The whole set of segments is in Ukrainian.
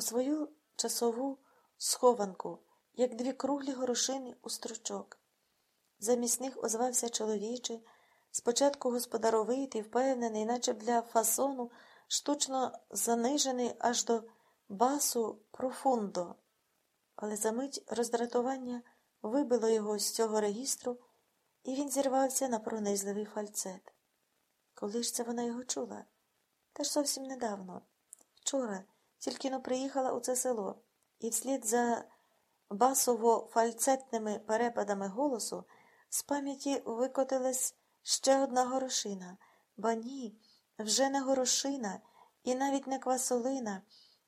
у свою часову схованку, як дві круглі горошини у стручок. Замість них озвався чоловічий, спочатку господаровитий, впевнений, наче для фасону, штучно занижений аж до басу профундо. Але за мить роздратування вибило його з цього регістру, і він зірвався на пронизливий фальцет. Коли ж це вона його чула? Та ж зовсім недавно. Вчора тільки но приїхала у це село, і вслід за басово-фальцетними перепадами голосу з пам'яті викотилась ще одна горошина, ба ні, вже не горошина і навіть не квасолина,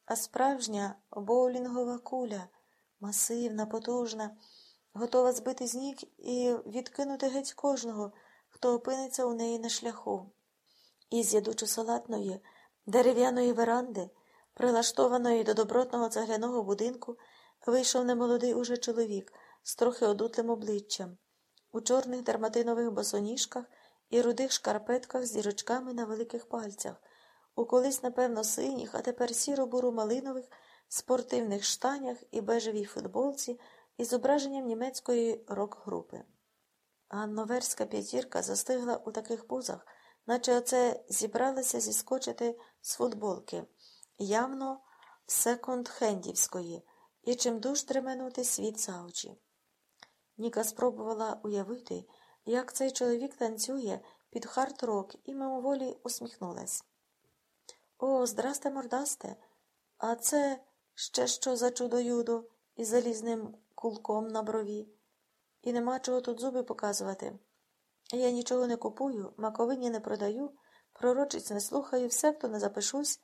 а справжня боулінгова куля, масивна, потужна, готова збити з ніг і відкинути геть кожного, хто опиниться у неї на шляху. Із ядучо салатної, дерев'яної веранди, прилаштованої до добротного цегляного будинку, вийшов немолодий уже чоловік з трохи одутлим обличчям, у чорних дерматинових босоніжках і рудих шкарпетках з зірочками на великих пальцях, у колись, напевно, синіх, а тепер сіро-буру малинових спортивних штанях і бежевій футболці із зображенням німецької рок-групи. Ганноверська п'ятірка застигла у таких позах, наче оце зібралася зіскочити з футболки, явно секонд-хендівської, і чимдуж тременути світ за очі. Ніка спробувала уявити, як цей чоловік танцює під хард-рок і мимоволі усміхнулась. О, здрасте, мордасте, а це ще що за чудо-юдо із залізним кулком на брові. І нема чого тут зуби показувати. Я нічого не купую, маковині не продаю, пророчиць не слухаю, все, хто не запишусь,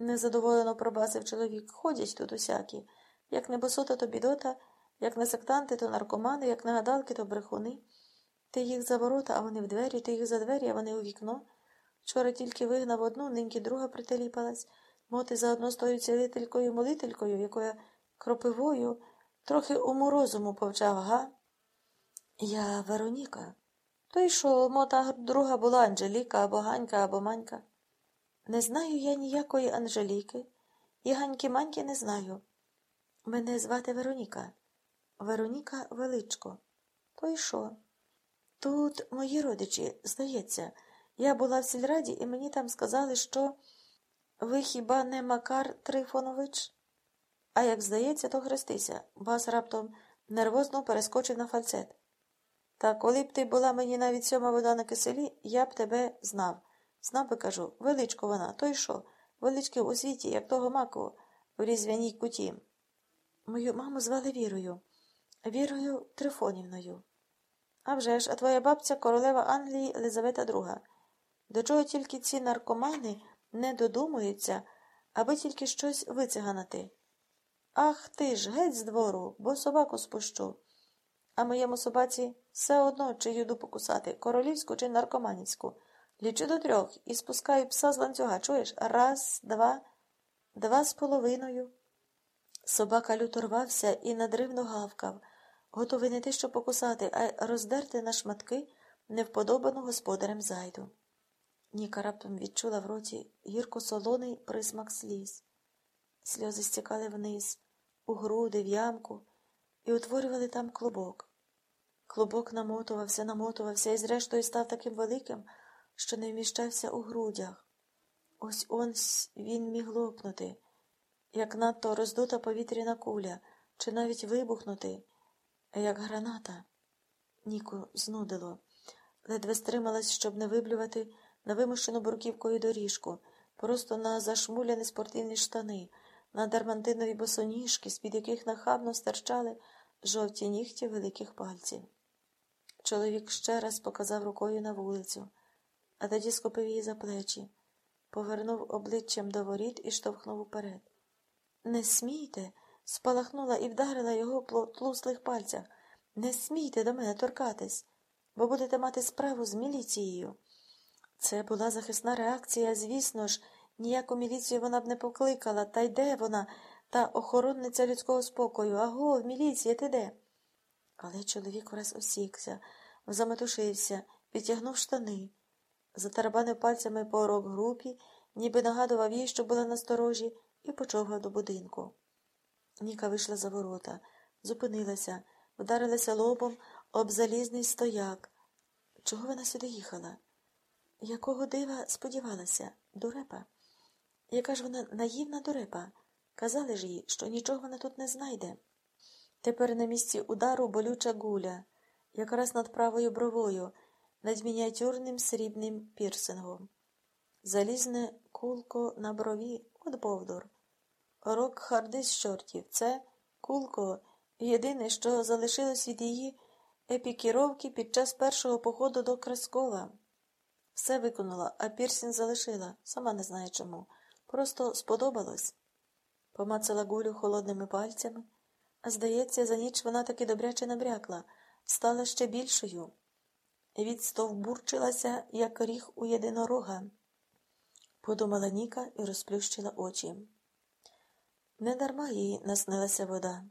незадоволено пробасив чоловік. Ходять тут усякі. Як не босота, то бідота, як не сектанти, то наркомани, як не гадалки, то брехуни. Ти їх за ворота, а вони в двері, ти їх за двері, а вони у вікно. Вчора тільки вигнав одну, ниньки друга прителіпалась. Моти заодно з тою цілителькою молителькою, якою кропивою, трохи уму розуму повчав, га? Я Вероніка. То й що, мота друга була Анжеліка або Ганька, або Манька. Не знаю я ніякої Анжеліки, і Ганьки Маньки не знаю. Мене звати Вероніка. Вероніка Величко. То й що? Тут мої родичі, здається, я була в сільраді, і мені там сказали, що ви хіба не Макар Трифонович? А як здається, то хрестися. Бас раптом нервозно перескочив на фальцет. Та коли б ти була мені навіть сьома вода на киселі, я б тебе знав. Знав би, кажу, величко вона, то й що? Велички у світі, як того маку, в різвяній куті. Мою маму звали Вірою, Вірою Трифонівною. А вже ж, а твоя бабця королева Англії Елизавета II. До чого тільки ці наркомани не додумуються, аби тільки щось вициганати. Ах ти ж, геть з двору, бо собаку спущу. А моєму собаці все одно чи юду покусати, королівську чи наркоманівську. Лічу до трьох і спускаю пса з ланцюга. Чуєш? Раз, два, два з половиною. Собака люто рвався і надривно гавкав, готовий не те, що покусати, а роздерти на шматки невподобану господарем зайду. Ніка раптом відчула в роті гірко солоний присмак сліз. Сльози стікали вниз, у груди, в ямку, і утворювали там клубок. Клубок намотувався, намотувався і, зрештою, став таким великим, що не вміщався у грудях. Ось ось він міг лопнути, як надто роздута повітряна куля, чи навіть вибухнути, як граната. Ніку знудило, ледве стрималась, щоб не виблювати на вимушену бурківкою доріжку, просто на зашмуляні спортивні штани, на дармантинові босоніжки, з-під яких нахабно стирчали жовті нігті великих пальців. Чоловік ще раз показав рукою на вулицю, а тоді схопив її за плечі, повернув обличчям до воріт і штовхнув уперед. Не смійте, спалахнула і вдарила його по тлуслих пальцях. Не смійте до мене торкатись, бо будете мати справу з міліцією. Це була захисна реакція, звісно ж, ніяку міліцію вона б не покликала, та йде вона, та охоронниця людського спокою. Аго, міліція, ти де? Але чоловік враз осікся, заметушився, підтягнув штани, затарабанив пальцями по рок групі, ніби нагадував їй, що була насторожі, і почовгав до будинку. Ніка вийшла за ворота, зупинилася, вдарилася лобом об залізний стояк. Чого вона сюди їхала? Якого дива сподівалася? Дурепа. Яка ж вона наївна дурепа? Казали ж їй, що нічого вона тут не знайде. Тепер на місці удару болюча гуля, якраз над правою бровою, над мініатюрним срібним пірсингом. Залізне кулко на брові от Бовдур. Рок хардис чортів. Це кулко єдине, що залишилось від її епікіровки під час першого походу до Краскова. Все виконала, а пірсінг залишила, сама не знає чому. Просто сподобалось. Помацала гулю холодними пальцями, а здається, за ніч вона таки добряче набрякла, стала ще більшою. Відстовбурчилася, як ріг у єдинорога. Подумала Ніка і розплющила очі. Недарма їй наснилася вода.